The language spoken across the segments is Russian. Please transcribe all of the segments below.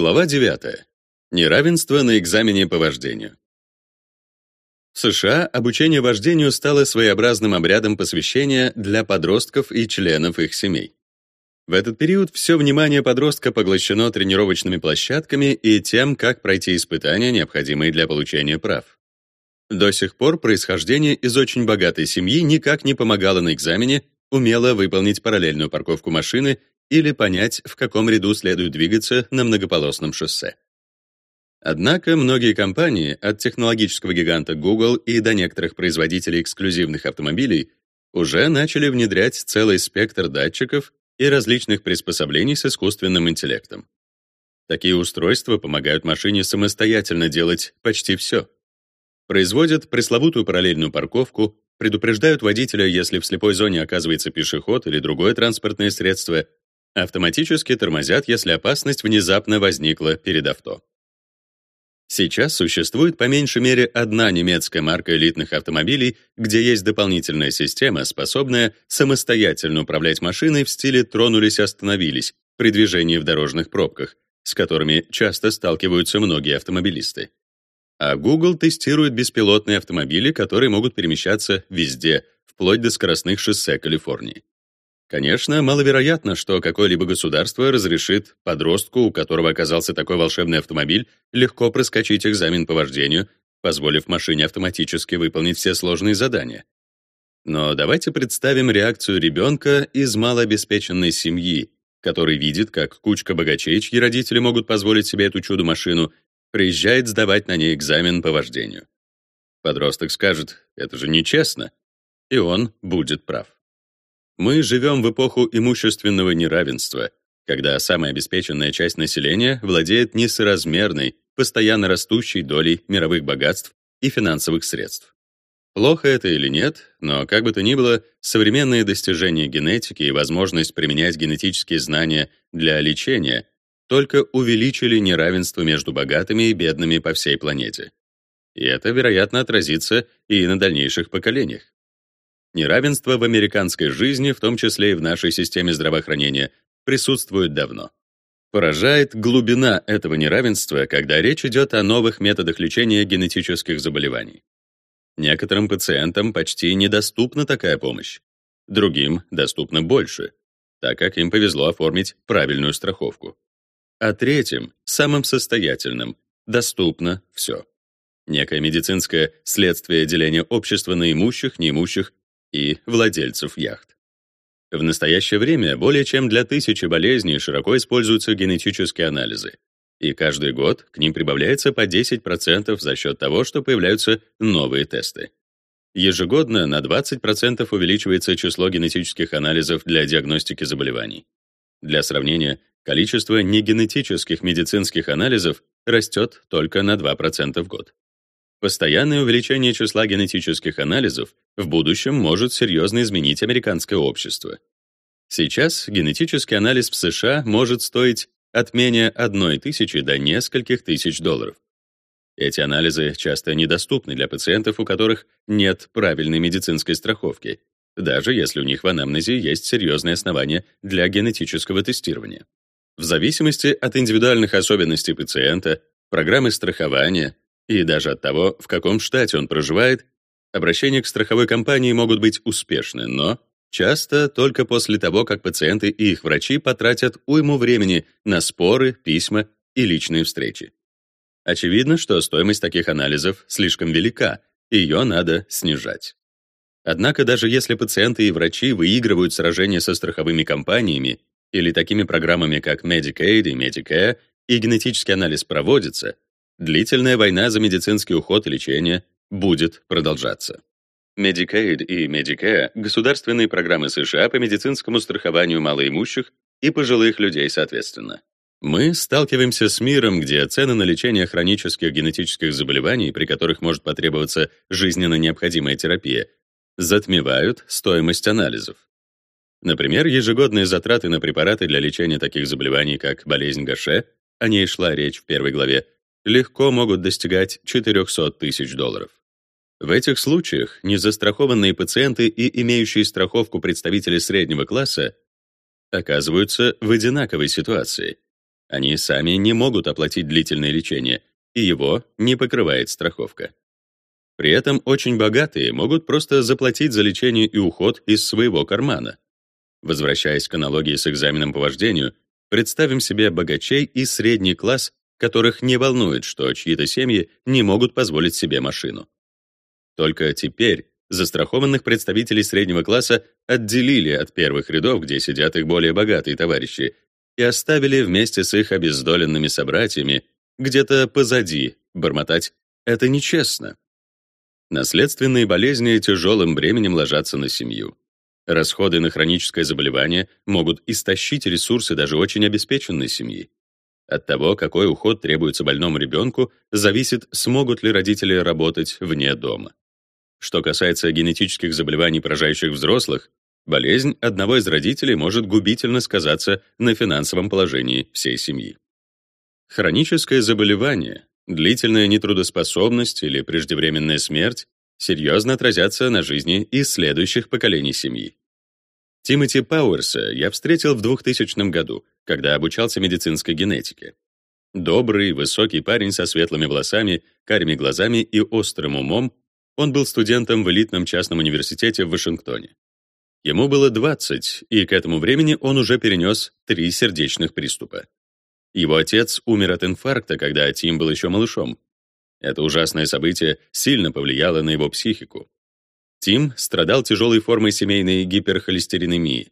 Глава 9. Неравенство на экзамене по вождению. В США обучение вождению стало своеобразным обрядом посвящения для подростков и членов их семей. В этот период все внимание подростка поглощено тренировочными площадками и тем, как пройти испытания, необходимые для получения прав. До сих пор происхождение из очень богатой семьи никак не помогало на экзамене умело выполнить параллельную парковку машины или понять, в каком ряду следует двигаться на многополосном шоссе. Однако многие компании, от технологического гиганта Google и до некоторых производителей эксклюзивных автомобилей, уже начали внедрять целый спектр датчиков и различных приспособлений с искусственным интеллектом. Такие устройства помогают машине самостоятельно делать почти все. Производят пресловутую параллельную парковку, предупреждают водителя, если в слепой зоне оказывается пешеход или другое транспортное средство, автоматически тормозят, если опасность внезапно возникла перед авто. Сейчас существует по меньшей мере одна немецкая марка элитных автомобилей, где есть дополнительная система, способная самостоятельно управлять машиной в стиле «тронулись-остановились» при движении в дорожных пробках, с которыми часто сталкиваются многие автомобилисты. А Google тестирует беспилотные автомобили, которые могут перемещаться везде, вплоть до скоростных шоссе Калифорнии. Конечно, маловероятно, что какое-либо государство разрешит подростку, у которого оказался такой волшебный автомобиль, легко проскочить экзамен по вождению, позволив машине автоматически выполнить все сложные задания. Но давайте представим реакцию ребенка из малообеспеченной семьи, который видит, как кучка богачей, чьи родители могут позволить себе эту чудо-машину, приезжает сдавать на ней экзамен по вождению. Подросток скажет, это же нечестно, и он будет прав. Мы живем в эпоху имущественного неравенства, когда самая обеспеченная часть населения владеет несоразмерной, постоянно растущей долей мировых богатств и финансовых средств. Плохо это или нет, но как бы то ни было, современные достижения генетики и возможность применять генетические знания для лечения только увеличили неравенство между богатыми и бедными по всей планете. И это, вероятно, отразится и на дальнейших поколениях. Неравенство в американской жизни, в том числе и в нашей системе здравоохранения, присутствует давно. Поражает глубина этого неравенства, когда речь идет о новых методах лечения генетических заболеваний. Некоторым пациентам почти недоступна такая помощь, другим доступна больше, так как им повезло оформить правильную страховку. А третьим, самым состоятельным, доступно все. Некое медицинское следствие деления общества на имущих, неимущих и владельцев яхт. В настоящее время более чем для тысячи болезней широко используются генетические анализы, и каждый год к ним прибавляется по 10% за счет того, что появляются новые тесты. Ежегодно на 20% увеличивается число генетических анализов для диагностики заболеваний. Для сравнения, количество негенетических медицинских анализов растет только на 2% в год. Постоянное увеличение числа генетических анализов в будущем может серьезно изменить американское общество. Сейчас генетический анализ в США может стоить от менее одной тысячи до нескольких тысяч долларов. Эти анализы часто недоступны для пациентов, у которых нет правильной медицинской страховки, даже если у них в анамнезе есть серьезные основания для генетического тестирования. В зависимости от индивидуальных особенностей пациента, программы страхования, и даже от того, в каком штате он проживает, обращения к страховой компании могут быть успешны, но часто только после того, как пациенты и их врачи потратят уйму времени на споры, письма и личные встречи. Очевидно, что стоимость таких анализов слишком велика, и ее надо снижать. Однако даже если пациенты и врачи выигрывают сражения со страховыми компаниями или такими программами, как Medicaid и Medicare, и генетический анализ проводится, длительная война за медицинский уход и лечение будет продолжаться. Medicaid и Medicare — государственные программы США по медицинскому страхованию малоимущих и пожилых людей соответственно. Мы сталкиваемся с миром, где цены на лечение хронических генетических заболеваний, при которых может потребоваться жизненно необходимая терапия, затмевают стоимость анализов. Например, ежегодные затраты на препараты для лечения таких заболеваний, как болезнь Гаше, о ней шла речь в первой главе, легко могут достигать 400 тысяч долларов. В этих случаях незастрахованные пациенты и имеющие страховку представители среднего класса оказываются в одинаковой ситуации. Они сами не могут оплатить длительное лечение, и его не покрывает страховка. При этом очень богатые могут просто заплатить за лечение и уход из своего кармана. Возвращаясь к аналогии с экзаменом по вождению, представим себе богачей и средний класс, которых не волнует, что чьи-то семьи не могут позволить себе машину. Только теперь застрахованных представителей среднего класса отделили от первых рядов, где сидят их более богатые товарищи, и оставили вместе с их обездоленными собратьями где-то позади бормотать «это нечестно». Наследственные болезни тяжелым бременем ложатся на семью. Расходы на хроническое заболевание могут истощить ресурсы даже очень обеспеченной семьи. От того, какой уход требуется больному ребенку, зависит, смогут ли родители работать вне дома. Что касается генетических заболеваний, поражающих взрослых, болезнь одного из родителей может губительно сказаться на финансовом положении всей семьи. Хроническое заболевание, длительная нетрудоспособность или преждевременная смерть серьезно отразятся на жизни и следующих поколений семьи. Тимоти Пауэрса я встретил в 2000 году, когда обучался медицинской генетике. Добрый, высокий парень со светлыми волосами, карими глазами и острым умом он был студентом в элитном частном университете в Вашингтоне. Ему было 20, и к этому времени он уже перенес три сердечных приступа. Его отец умер от инфаркта, когда Тим был еще малышом. Это ужасное событие сильно повлияло на его психику. Тим страдал тяжелой формой семейной гиперхолестеринемии.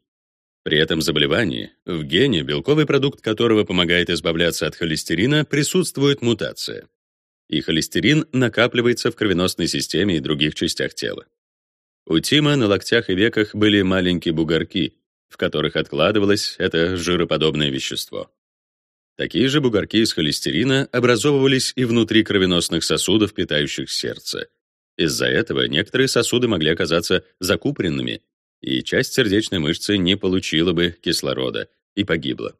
При этом заболевании в гене, белковый продукт которого помогает избавляться от холестерина, присутствует мутация и холестерин накапливается в кровеносной системе и других частях тела. У Тима на локтях и веках были маленькие бугорки, в которых откладывалось это жироподобное вещество. Такие же бугорки из холестерина образовывались и внутри кровеносных сосудов, питающих сердце. Из-за этого некоторые сосуды могли оказаться закупоренными, и часть сердечной мышцы не получила бы кислорода и погибла.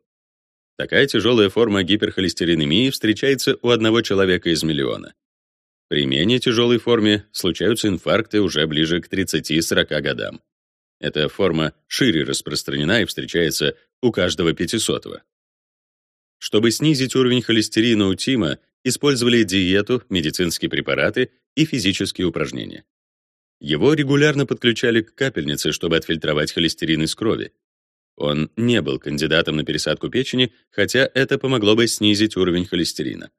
Такая тяжелая форма гиперхолестеринемии встречается у одного человека из миллиона. При менее тяжелой форме случаются инфаркты уже ближе к 30-40 годам. Эта форма шире распространена и встречается у каждого пятисотого. Чтобы снизить уровень холестерина у Тима, использовали диету, медицинские препараты и физические упражнения. Его регулярно подключали к капельнице, чтобы отфильтровать холестерин из крови. Он не был кандидатом на пересадку печени, хотя это помогло бы снизить уровень холестерина.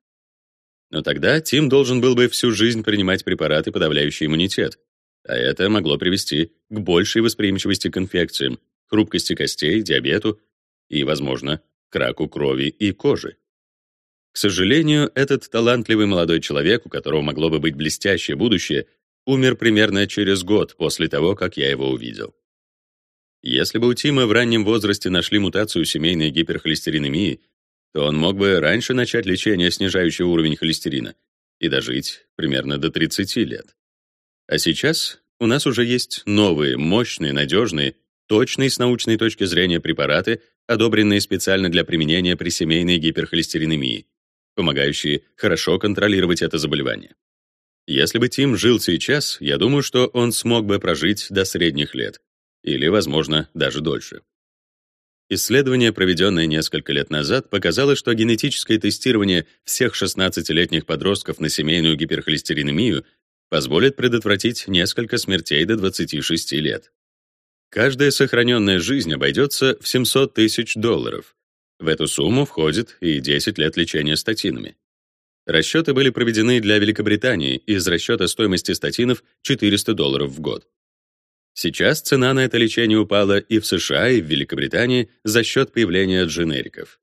Но тогда Тим должен был бы всю жизнь принимать препараты, подавляющие иммунитет, а это могло привести к большей восприимчивости к инфекциям, хрупкости костей, диабету и, возможно, к раку крови и кожи. К сожалению, этот талантливый молодой человек, у которого могло бы быть блестящее будущее, умер примерно через год после того, как я его увидел. Если бы у Тима в раннем возрасте нашли мутацию семейной гиперхолестеринемии, то он мог бы раньше начать лечение, снижающее уровень холестерина, и дожить примерно до 30 лет. А сейчас у нас уже есть новые, мощные, надежные, точные с научной точки зрения препараты, одобренные специально для применения при семейной гиперхолестеринемии, помогающие хорошо контролировать это заболевание. Если бы Тим жил сейчас, я думаю, что он смог бы прожить до средних лет, или, возможно, даже дольше. Исследование, проведенное несколько лет назад, показало, что генетическое тестирование всех 16-летних подростков на семейную гиперхолестеринемию позволит предотвратить несколько смертей до 26 лет. Каждая сохраненная жизнь обойдется в 700 тысяч долларов. В эту сумму входит и 10 лет лечения статинами. Расчеты были проведены для Великобритании из расчета стоимости статинов 400 долларов в год. Сейчас цена на это лечение упала и в США, и в Великобритании за счет появления дженериков.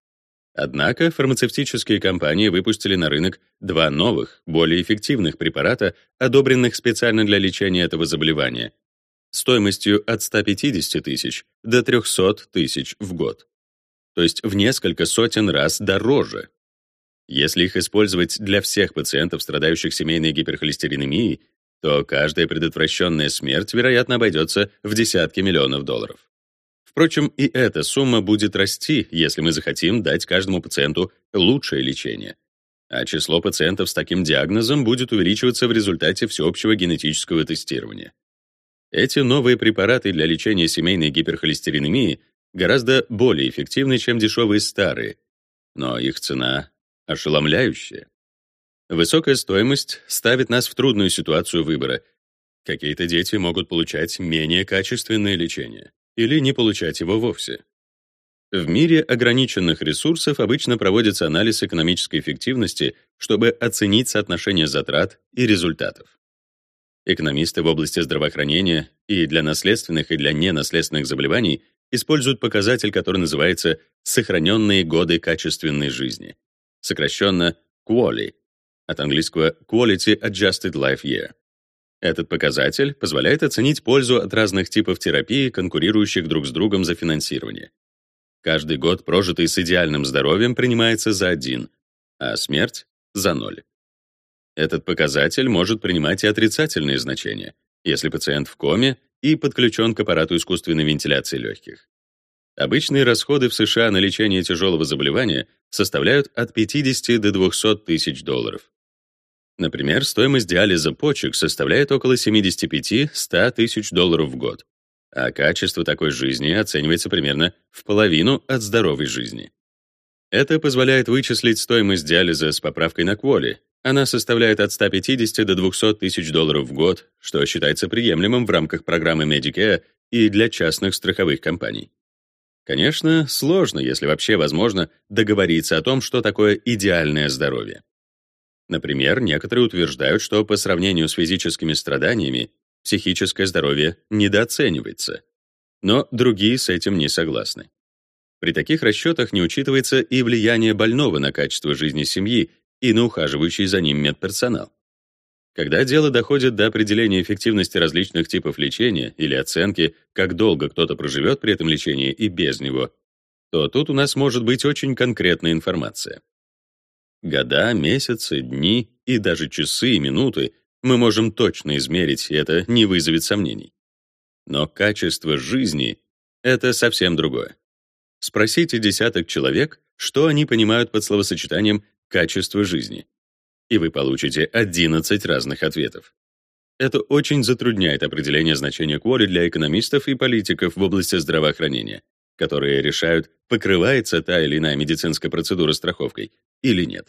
Однако фармацевтические компании выпустили на рынок два новых, более эффективных препарата, одобренных специально для лечения этого заболевания, стоимостью от 150 тысяч до 300 тысяч в год. То есть в несколько сотен раз дороже. Если их использовать для всех пациентов, страдающих семейной гиперхолестеринемией, то каждая предотвращенная смерть, вероятно, обойдется в десятки миллионов долларов. Впрочем, и эта сумма будет расти, если мы захотим дать каждому пациенту лучшее лечение. А число пациентов с таким диагнозом будет увеличиваться в результате всеобщего генетического тестирования. Эти новые препараты для лечения семейной гиперхолестеринемии гораздо более эффективны, чем дешевые старые. но их цена ошеломляющая. Высокая стоимость ставит нас в трудную ситуацию выбора. Какие-то дети могут получать менее качественное лечение или не получать его вовсе. В мире ограниченных ресурсов обычно проводится анализ экономической эффективности, чтобы оценить соотношение затрат и результатов. Экономисты в области здравоохранения и для наследственных, и для ненаследственных заболеваний используют показатель, который называется «сохраненные годы качественной жизни», сокращенно QALY, от английского Quality Adjusted Life Year. Этот показатель позволяет оценить пользу от разных типов терапии, конкурирующих друг с другом за финансирование. Каждый год, прожитый с идеальным здоровьем, принимается за один, а смерть — за ноль. Этот показатель может принимать и отрицательные значения, если пациент в коме и подключен к аппарату искусственной вентиляции легких. Обычные расходы в США на лечение тяжелого заболевания составляют от 50 до 200 тысяч долларов. Например, стоимость диализа почек составляет около 75-100 тысяч долларов в год, а качество такой жизни оценивается примерно в половину от здоровой жизни. Это позволяет вычислить стоимость диализа с поправкой на кволи. Она составляет от 150 до 200 тысяч долларов в год, что считается приемлемым в рамках программы Medicare и для частных страховых компаний. Конечно, сложно, если вообще возможно, договориться о том, что такое идеальное здоровье. Например, некоторые утверждают, что по сравнению с физическими страданиями психическое здоровье недооценивается. Но другие с этим не согласны. При таких расчетах не учитывается и влияние больного на качество жизни семьи и на ухаживающий за ним медперсонал. Когда дело доходит до определения эффективности различных типов лечения или оценки, как долго кто-то проживет при этом лечении и без него, то тут у нас может быть очень конкретная информация. Года, месяцы, дни и даже часы и минуты мы можем точно измерить, и это не вызовет сомнений. Но качество жизни — это совсем другое. Спросите десяток человек, что они понимают под словосочетанием «качество жизни», и вы получите 11 разных ответов. Это очень затрудняет определение значения квори для экономистов и политиков в области здравоохранения, которые решают, покрывается та или иная медицинская процедура страховкой или нет.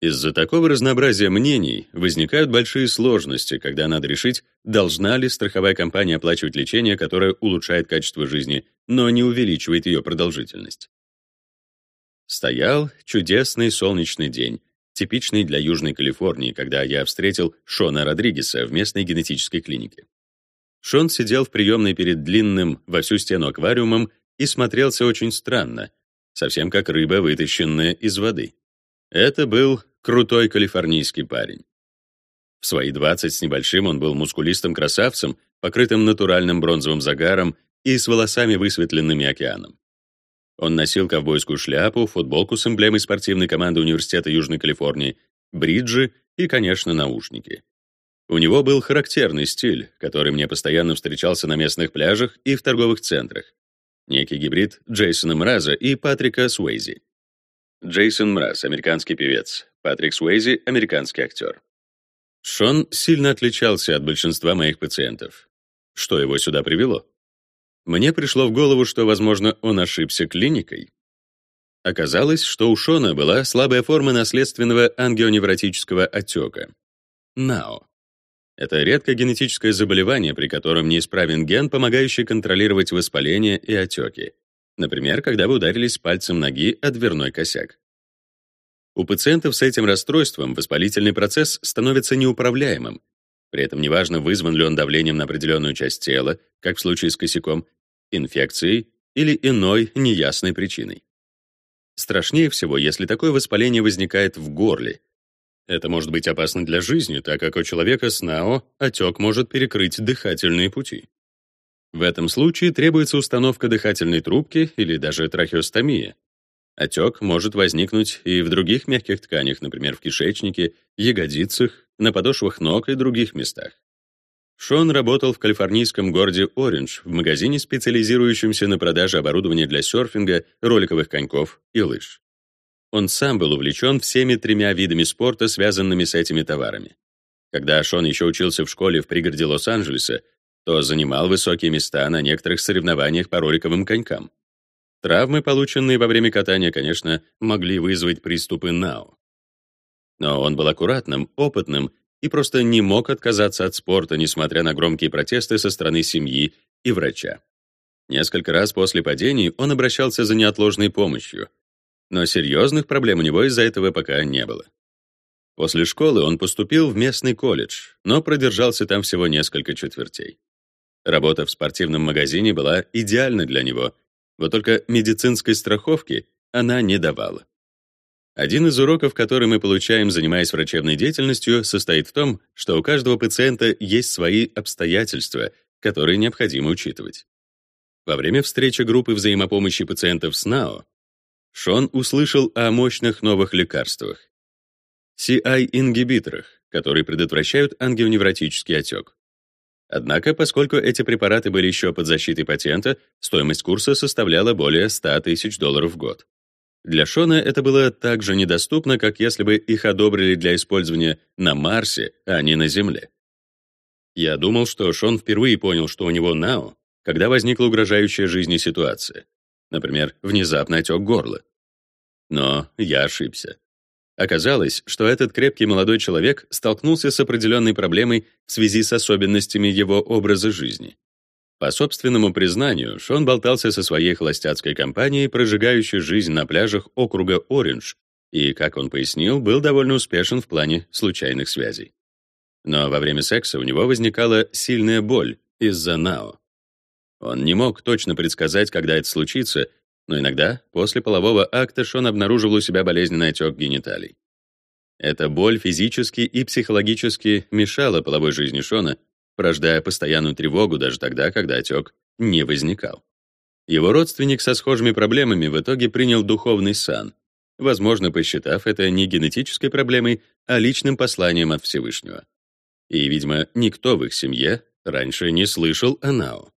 Из-за такого разнообразия мнений возникают большие сложности, когда надо решить, должна ли страховая компания оплачивать лечение, которое улучшает качество жизни, но не увеличивает ее продолжительность. Стоял чудесный солнечный день, типичный для Южной Калифорнии, когда я встретил Шона Родригеса в местной генетической клинике. Шон сидел в приемной перед длинным во всю стену аквариумом и смотрелся очень странно, совсем как рыба, вытащенная из воды. Это был крутой калифорнийский парень. В свои 20 с небольшим он был мускулистым красавцем, покрытым натуральным бронзовым загаром и с волосами, высветленными океаном. Он носил ковбойскую шляпу, футболку с эмблемой спортивной команды Университета Южной Калифорнии, бриджи и, конечно, наушники. У него был характерный стиль, который мне постоянно встречался на местных пляжах и в торговых центрах. Некий гибрид Джейсона Мраза и Патрика Суэйзи. Джейсон Мраз, американский певец. Патрик Суэйзи, американский актер. Шон сильно отличался от большинства моих пациентов. Что его сюда привело? Мне пришло в голову, что, возможно, он ошибся клиникой. Оказалось, что у Шона была слабая форма наследственного ангионевротического отека. НАО. Это редкое генетическое заболевание, при котором неисправен ген, помогающий контролировать воспаление и отеки. Например, когда вы ударились пальцем ноги о дверной косяк. У пациентов с этим расстройством воспалительный процесс становится неуправляемым. При этом неважно, вызван ли он давлением на определенную часть тела, как в случае с косяком, инфекцией или иной неясной причиной. Страшнее всего, если такое воспаление возникает в горле. Это может быть опасно для жизни, так как у человека с НАО отек может перекрыть дыхательные пути. В этом случае требуется установка дыхательной трубки или даже трахеостомия. Отек может возникнуть и в других мягких тканях, например, в кишечнике, ягодицах, на подошвах ног и других местах. Шон работал в калифорнийском городе Ориндж в магазине, специализирующемся на продаже оборудования для серфинга, роликовых коньков и лыж. Он сам был увлечен всеми тремя видами спорта, связанными с этими товарами. Когда Шон еще учился в школе в пригороде Лос-Анджелеса, то занимал высокие места на некоторых соревнованиях по роликовым конькам. Травмы, полученные во время катания, конечно, могли вызвать приступы НАО. Но он был аккуратным, опытным и просто не мог отказаться от спорта, несмотря на громкие протесты со стороны семьи и врача. Несколько раз после падений он обращался за неотложной помощью, но серьезных проблем у него из-за этого пока не было. После школы он поступил в местный колледж, но продержался там всего несколько четвертей. Работа в спортивном магазине была идеальна для него, вот только медицинской страховки она не давала. Один из уроков, который мы получаем, занимаясь врачебной деятельностью, состоит в том, что у каждого пациента есть свои обстоятельства, которые необходимо учитывать. Во время встречи группы взаимопомощи пациентов с НАО Шон услышал о мощных новых лекарствах. CI-ингибиторах, которые предотвращают ангионевротический отек. Однако, поскольку эти препараты были еще под защитой патента, стоимость курса составляла более 100 тысяч долларов в год. Для Шона это было так же недоступно, как если бы их одобрили для использования на Марсе, а не на Земле. Я думал, что Шон впервые понял, что у него НАО, когда возникла угрожающая жизни ситуация. Например, внезапный отек горла. Но я ошибся. Оказалось, что этот крепкий молодой человек столкнулся с определенной проблемой в связи с особенностями его образа жизни. По собственному признанию, Шон болтался со своей холостяцкой компанией, прожигающей жизнь на пляжах округа Ориндж, и, как он пояснил, был довольно успешен в плане случайных связей. Но во время секса у него возникала сильная боль из-за НАО. Он не мог точно предсказать, когда это случится, но иногда после полового акта Шон обнаруживал у себя болезненный отек гениталий. Эта боль физически и психологически мешала половой жизни Шона, порождая постоянную тревогу даже тогда, когда отек не возникал. Его родственник со схожими проблемами в итоге принял духовный сан, возможно, посчитав это не генетической проблемой, а личным посланием от Всевышнего. И, видимо, никто в их семье раньше не слышал о НАО.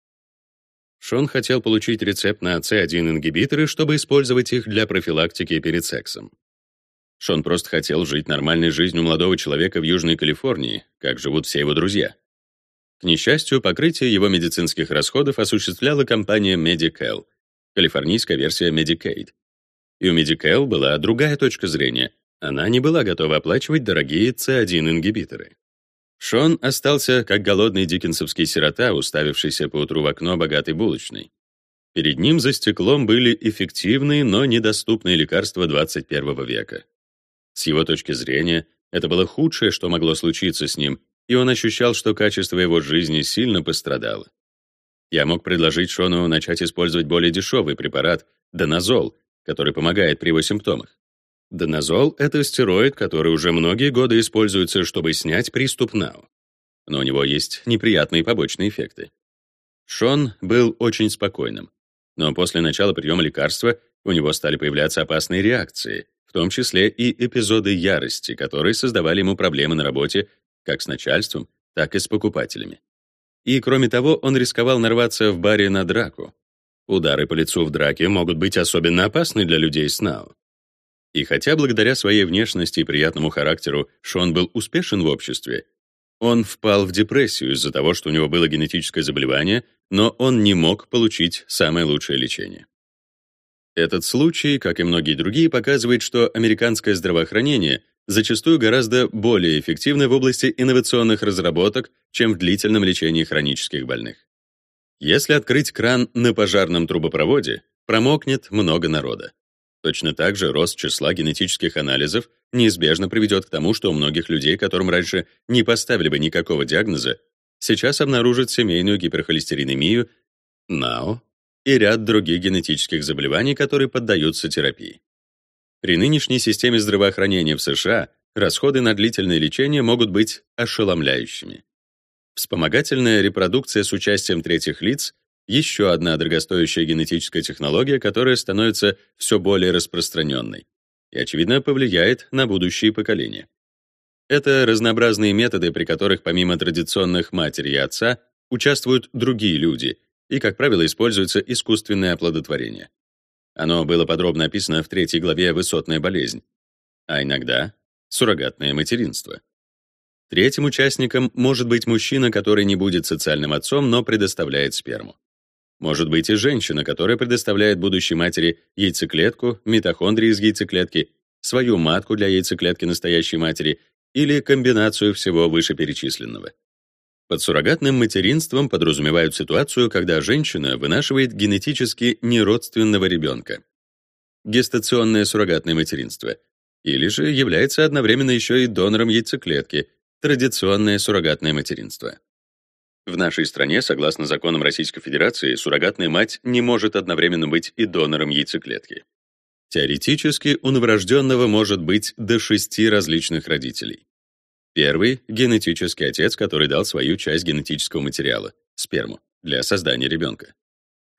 Шон хотел получить рецепт на С1-ингибиторы, чтобы использовать их для профилактики перед сексом. Шон просто хотел жить нормальной жизнью молодого человека в Южной Калифорнии, как живут все его друзья. К несчастью, покрытие его медицинских расходов осуществляла компания Medical, калифорнийская версия Medicaid. И у Medical была другая точка зрения. Она не была готова оплачивать дорогие С1-ингибиторы. Шон остался как голодный диккенсовский сирота, уставившийся поутру в окно богатой булочной. Перед ним за стеклом были эффективные, но недоступные лекарства 21 века. С его точки зрения, это было худшее, что могло случиться с ним, и он ощущал, что качество его жизни сильно пострадало. Я мог предложить Шону начать использовать более дешевый препарат — доназол, который помогает при его симптомах. Доназол — это стероид, который уже многие годы используется, чтобы снять приступ НАУ. Но у него есть неприятные побочные эффекты. Шон был очень спокойным, но после начала приема лекарства у него стали появляться опасные реакции, в том числе и эпизоды ярости, которые создавали ему проблемы на работе как с начальством, так и с покупателями. И, кроме того, он рисковал нарваться в баре на драку. Удары по лицу в драке могут быть особенно опасны для людей с НАУ. И хотя благодаря своей внешности и приятному характеру Шон был успешен в обществе, он впал в депрессию из-за того, что у него было генетическое заболевание, но он не мог получить самое лучшее лечение. Этот случай, как и многие другие, показывает, что американское здравоохранение зачастую гораздо более эффективны в области инновационных разработок, чем в длительном лечении хронических больных. Если открыть кран на пожарном трубопроводе, промокнет много народа. Точно так же рост числа генетических анализов неизбежно приведет к тому, что у многих людей, которым раньше не поставили бы никакого диагноза, сейчас обнаружат семейную гиперхолестеринемию, НАО и ряд других генетических заболеваний, которые поддаются терапии. При нынешней системе здравоохранения в США расходы на длительное лечение могут быть ошеломляющими. Вспомогательная репродукция с участием третьих лиц — еще одна дорогостоящая генетическая технология, которая становится все более распространенной и, очевидно, повлияет на будущие поколения. Это разнообразные методы, при которых помимо традиционных матери и отца участвуют другие люди, и, как правило, используется искусственное оплодотворение. Оно было подробно описано в третьей главе «Высотная болезнь», а иногда — суррогатное материнство. Третьим участником может быть мужчина, который не будет социальным отцом, но предоставляет сперму. Может быть и женщина, которая предоставляет будущей матери яйцеклетку, митохондрии из яйцеклетки, свою матку для яйцеклетки настоящей матери или комбинацию всего вышеперечисленного. Под суррогатным материнством подразумевают ситуацию, когда женщина вынашивает генетически неродственного ребенка. Гестационное суррогатное материнство. Или же является одновременно еще и донором яйцеклетки, традиционное суррогатное материнство. В нашей стране, согласно законам Российской Федерации, суррогатная мать не может одновременно быть и донором яйцеклетки. Теоретически у новорожденного может быть до шести различных родителей. Первый — генетический отец, который дал свою часть генетического материала — сперму для создания ребенка.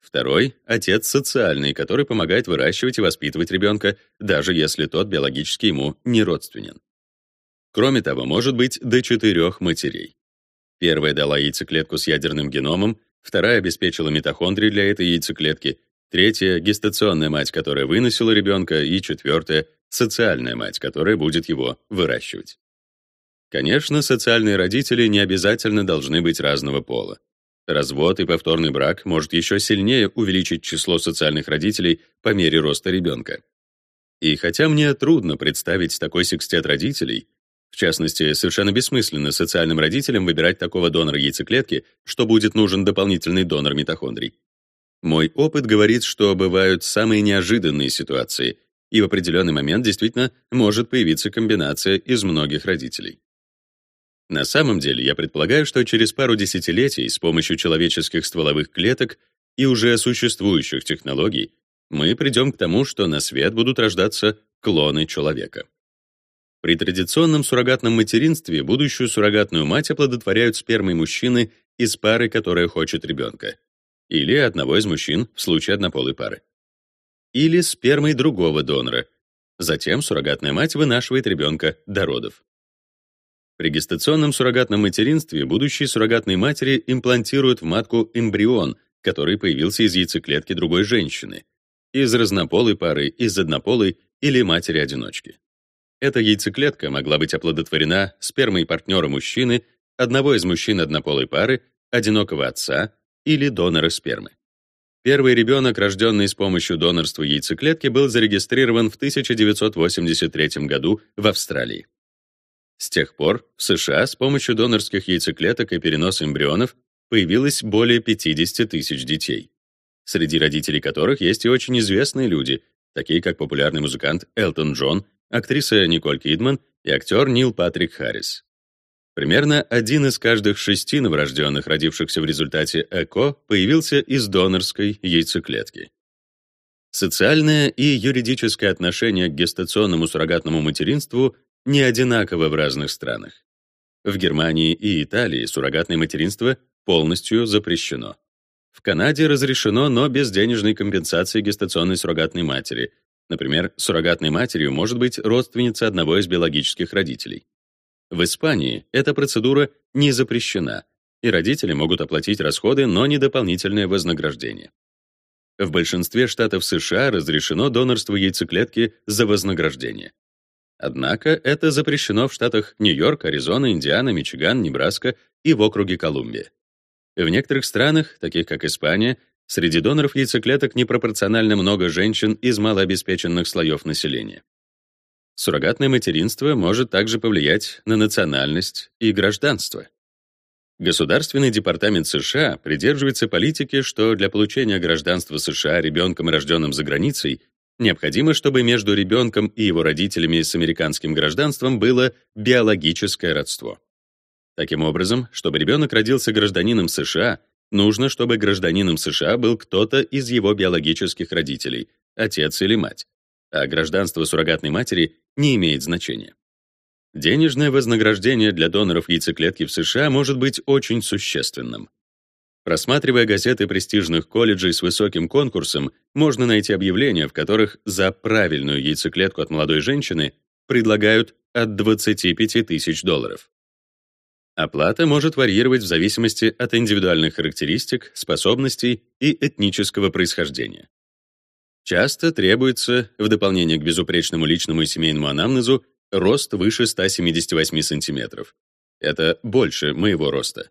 Второй — отец социальный, который помогает выращивать и воспитывать ребенка, даже если тот биологически ему не родственен. Кроме того, может быть до четырех матерей. Первая дала яйцеклетку с ядерным геномом, вторая обеспечила митохондрии для этой яйцеклетки, третья — гестационная мать, которая выносила ребенка, и четвертая — социальная мать, которая будет его выращивать. Конечно, социальные родители не обязательно должны быть разного пола. Развод и повторный брак может еще сильнее увеличить число социальных родителей по мере роста ребенка. И хотя мне трудно представить такой секстет родителей, в частности, совершенно бессмысленно социальным родителям выбирать такого донора яйцеклетки, что будет нужен дополнительный донор митохондрий. Мой опыт говорит, что бывают самые неожиданные ситуации, и в определенный момент действительно может появиться комбинация из многих родителей. На самом деле, я предполагаю, что через пару десятилетий с помощью человеческих стволовых клеток и уже существующих технологий мы придем к тому, что на свет будут рождаться клоны человека. При традиционном суррогатном материнстве будущую суррогатную мать оплодотворяют спермой мужчины из пары, которая хочет ребенка, или одного из мужчин в случае однополой пары, или спермой другого донора. Затем суррогатная мать вынашивает ребенка до родов. При гестационном суррогатном материнстве будущие суррогатные матери имплантируют в матку эмбрион, который появился из яйцеклетки другой женщины, из разнополой пары, из однополой или матери-одиночки. Эта яйцеклетка могла быть оплодотворена спермой партнера мужчины, одного из мужчин однополой пары, одинокого отца или донора спермы. Первый ребенок, рожденный с помощью донорства яйцеклетки, был зарегистрирован в 1983 году в Австралии. С тех пор в США с помощью донорских яйцеклеток и переноса эмбрионов появилось более 50 тысяч детей, среди родителей которых есть и очень известные люди, такие как популярный музыкант Элтон Джон, актриса Николь Кидман и актер Нил Патрик Харрис. Примерно один из каждых шести новорожденных, родившихся в результате ЭКО, появился из донорской яйцеклетки. Социальное и юридическое отношение к гестационному суррогатному материнству не одинаково в разных странах. В Германии и Италии суррогатное материнство полностью запрещено. В Канаде разрешено, но без денежной компенсации гестационной суррогатной матери. Например, суррогатной матерью может быть родственница одного из биологических родителей. В Испании эта процедура не запрещена, и родители могут оплатить расходы, но не дополнительное вознаграждение. В большинстве штатов США разрешено донорство яйцеклетки за вознаграждение. Однако это запрещено в штатах Нью-Йорк, Аризона, Индиана, Мичиган, Небраска и в округе Колумбия. В некоторых странах, таких как Испания, среди доноров яйцеклеток непропорционально много женщин из малообеспеченных слоев населения. Суррогатное материнство может также повлиять на национальность и гражданство. Государственный департамент США придерживается политики, что для получения гражданства США ребенком, рожденным за границей, Необходимо, чтобы между ребенком и его родителями с американским гражданством было биологическое родство. Таким образом, чтобы ребенок родился гражданином США, нужно, чтобы гражданином США был кто-то из его биологических родителей, отец или мать, а гражданство суррогатной матери не имеет значения. Денежное вознаграждение для доноров яйцеклетки в США может быть очень существенным. Просматривая газеты престижных колледжей с высоким конкурсом, можно найти объявления, в которых за правильную яйцеклетку от молодой женщины предлагают от 25 тысяч долларов. Оплата может варьировать в зависимости от индивидуальных характеристик, способностей и этнического происхождения. Часто требуется, в дополнение к безупречному личному и семейному анамнезу, рост выше 178 см. Это больше моего роста.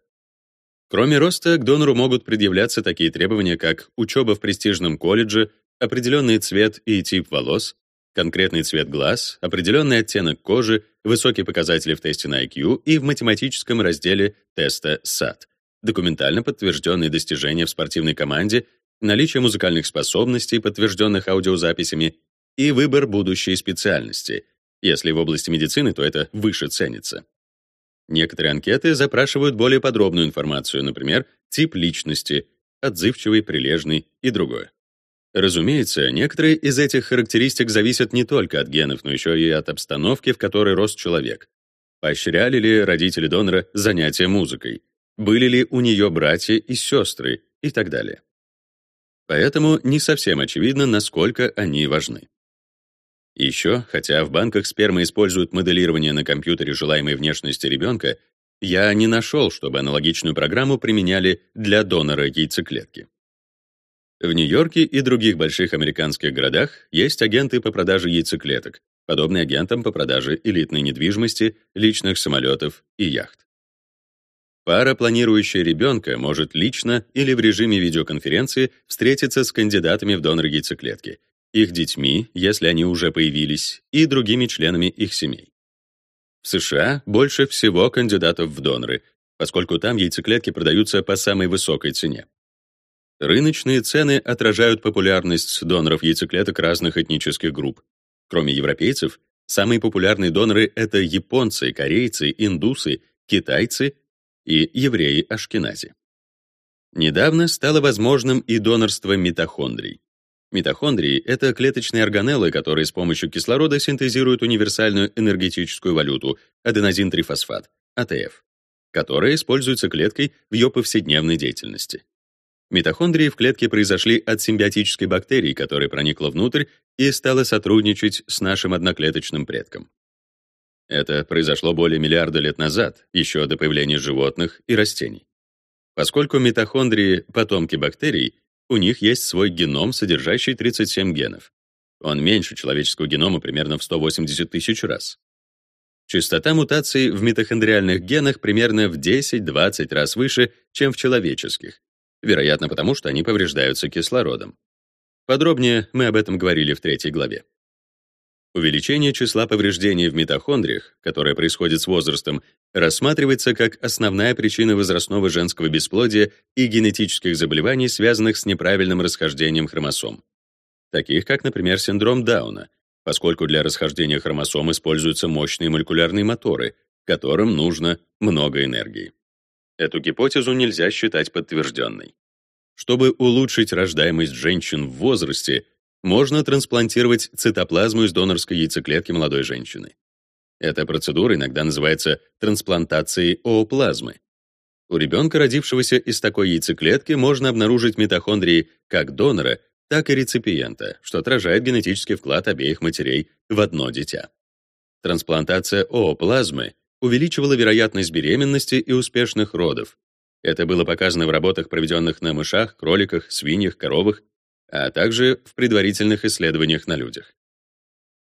Кроме роста, к донору могут предъявляться такие требования, как учеба в престижном колледже, определенный цвет и тип волос, конкретный цвет глаз, определенный оттенок кожи, высокие показатели в тесте на IQ и в математическом разделе теста SAT, документально подтвержденные достижения в спортивной команде, наличие музыкальных способностей, подтвержденных аудиозаписями, и выбор будущей специальности. Если в области медицины, то это выше ценится. Некоторые анкеты запрашивают более подробную информацию, например, тип личности, отзывчивый, прилежный и другое. Разумеется, некоторые из этих характеристик зависят не только от генов, но еще и от обстановки, в которой рос человек. Поощряли ли родители донора занятия музыкой? Были ли у нее братья и сестры? И так далее. Поэтому не совсем очевидно, насколько они важны. Еще, хотя в банках спермы используют моделирование на компьютере желаемой внешности ребенка, я не нашел, чтобы аналогичную программу применяли для донора яйцеклетки. В Нью-Йорке и других больших американских городах есть агенты по продаже яйцеклеток, подобные агентам по продаже элитной недвижимости, личных самолетов и яхт. Пара, планирующая ребенка, может лично или в режиме видеоконференции встретиться с кандидатами в доноры яйцеклетки, их детьми, если они уже появились, и другими членами их семей. В США больше всего кандидатов в доноры, поскольку там яйцеклетки продаются по самой высокой цене. Рыночные цены отражают популярность доноров яйцеклеток разных этнических групп. Кроме европейцев, самые популярные доноры — это японцы, корейцы, индусы, китайцы и евреи-ашкенази. Недавно стало возможным и донорство митохондрий. Митохондрии — это клеточные органеллы, которые с помощью кислорода синтезируют универсальную энергетическую валюту — аденозин-трифосфат, АТФ, которая используется клеткой в ее повседневной деятельности. Митохондрии в клетке произошли от симбиотической бактерии, которая проникла внутрь и стала сотрудничать с нашим одноклеточным предком. Это произошло более миллиарда лет назад, еще до появления животных и растений. Поскольку митохондрии — потомки бактерий, у них есть свой геном, содержащий 37 генов. Он меньше человеческого генома примерно в 180 тысяч раз. Частота мутаций в митохондриальных генах примерно в 10-20 раз выше, чем в человеческих, вероятно, потому что они повреждаются кислородом. Подробнее мы об этом говорили в третьей главе. Увеличение числа повреждений в митохондриях, которое происходит с возрастом, рассматривается как основная причина возрастного женского бесплодия и генетических заболеваний, связанных с неправильным расхождением хромосом, таких как, например, синдром Дауна, поскольку для расхождения хромосом используются мощные молекулярные моторы, которым нужно много энергии. Эту гипотезу нельзя считать подтвержденной. Чтобы улучшить рождаемость женщин в возрасте, можно трансплантировать цитоплазму из донорской яйцеклетки молодой женщины. Эта процедура иногда называется трансплантацией ооплазмы. У ребенка, родившегося из такой яйцеклетки, можно обнаружить митохондрии как донора, так и реципиента, что отражает генетический вклад обеих матерей в одно дитя. Трансплантация ооплазмы увеличивала вероятность беременности и успешных родов. Это было показано в работах, проведенных на мышах, кроликах, свиньях, коровах, а также в предварительных исследованиях на людях.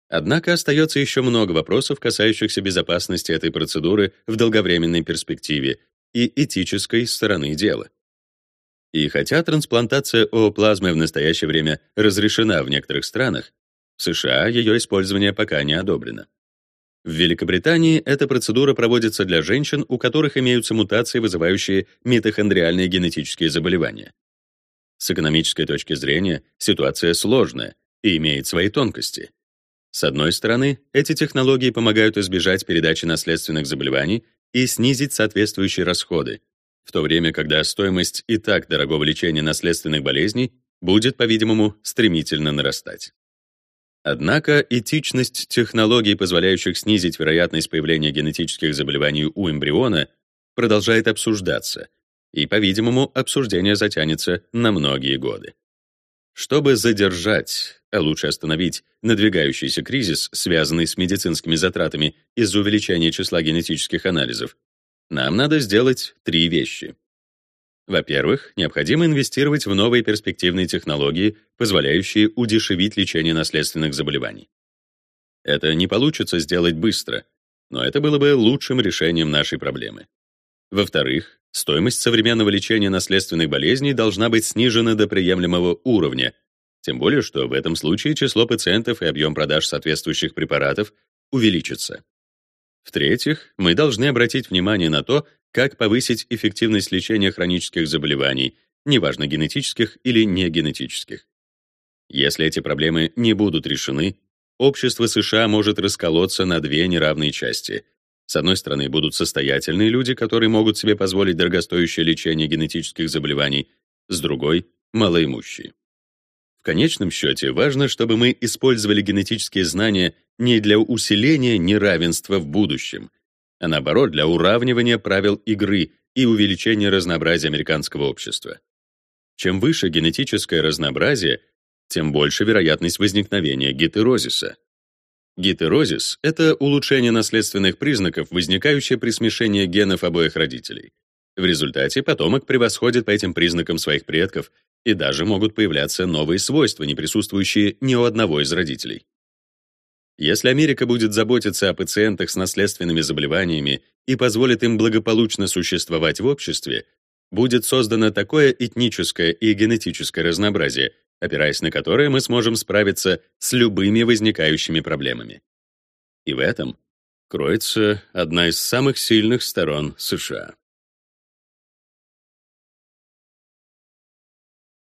Однако остается еще много вопросов, касающихся безопасности этой процедуры в долговременной перспективе и этической стороны дела. И хотя трансплантация ооплазмы в настоящее время разрешена в некоторых странах, в США ее использование пока не одобрено. В Великобритании эта процедура проводится для женщин, у которых имеются мутации, вызывающие митохондриальные генетические заболевания. С экономической точки зрения ситуация сложная и имеет свои тонкости. С одной стороны, эти технологии помогают избежать передачи наследственных заболеваний и снизить соответствующие расходы, в то время когда стоимость и так дорогого лечения наследственных болезней будет, по-видимому, стремительно нарастать. Однако этичность технологий, позволяющих снизить вероятность появления генетических заболеваний у эмбриона, продолжает обсуждаться, и, по-видимому, обсуждение затянется на многие годы. Чтобы задержать, а лучше остановить, надвигающийся кризис, связанный с медицинскими затратами из-за увеличения числа генетических анализов, нам надо сделать три вещи. Во-первых, необходимо инвестировать в новые перспективные технологии, позволяющие удешевить лечение наследственных заболеваний. Это не получится сделать быстро, но это было бы лучшим решением нашей проблемы. Во-вторых, стоимость современного лечения наследственных болезней должна быть снижена до приемлемого уровня, тем более что в этом случае число пациентов и объем продаж соответствующих препаратов увеличится. В-третьих, мы должны обратить внимание на то, как повысить эффективность лечения хронических заболеваний, неважно генетических или негенетических. Если эти проблемы не будут решены, общество США может расколоться на две неравные части. С одной стороны, будут состоятельные люди, которые могут себе позволить дорогостоящее лечение генетических заболеваний, с другой — малоимущие. В конечном счете, важно, чтобы мы использовали генетические знания не для усиления неравенства в будущем, а наоборот, для уравнивания правил игры и увеличения разнообразия американского общества. Чем выше генетическое разнообразие, тем больше вероятность возникновения гетерозиса. Гетерозис — это улучшение наследственных признаков, возникающее при смешении генов обоих родителей. В результате потомок превосходит по этим признакам своих предков, и даже могут появляться новые свойства, не присутствующие ни у одного из родителей. Если Америка будет заботиться о пациентах с наследственными заболеваниями и позволит им благополучно существовать в обществе, будет создано такое этническое и генетическое разнообразие, опираясь на которое мы сможем справиться с любыми возникающими проблемами. И в этом кроется одна из самых сильных сторон США.